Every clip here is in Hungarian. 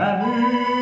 la.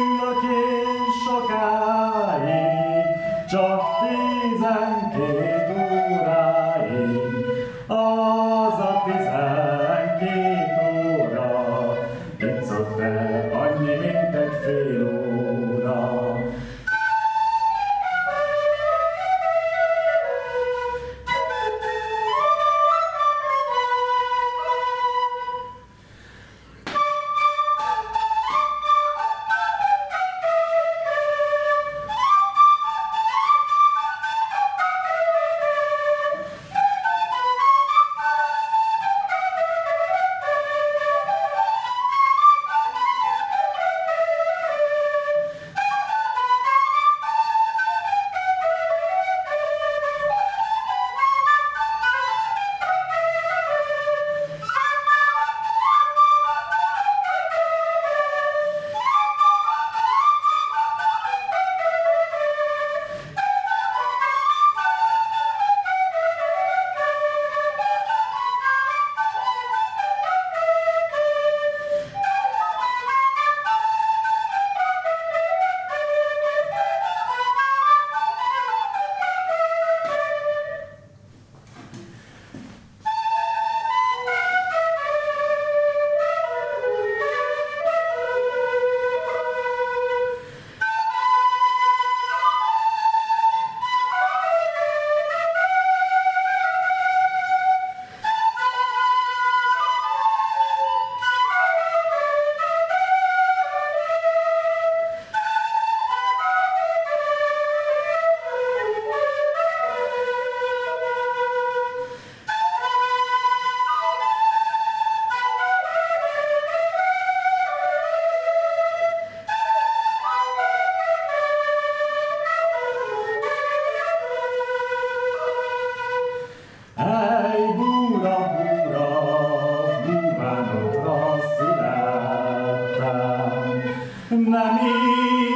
így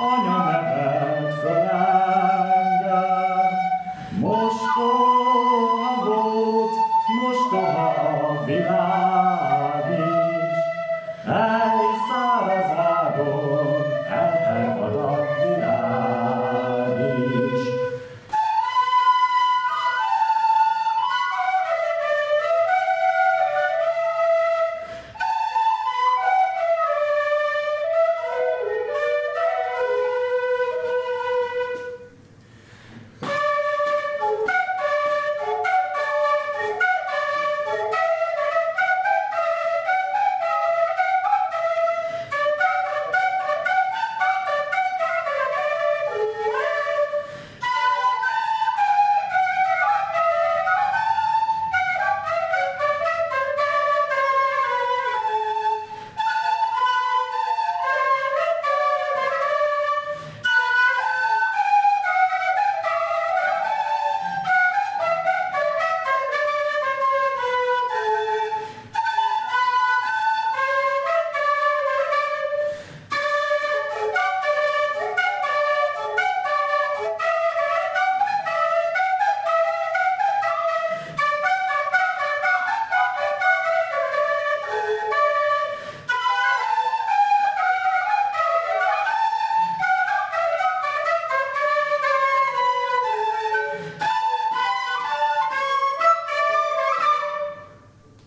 anya nevelt engem. Most oha volt, most oha a világ,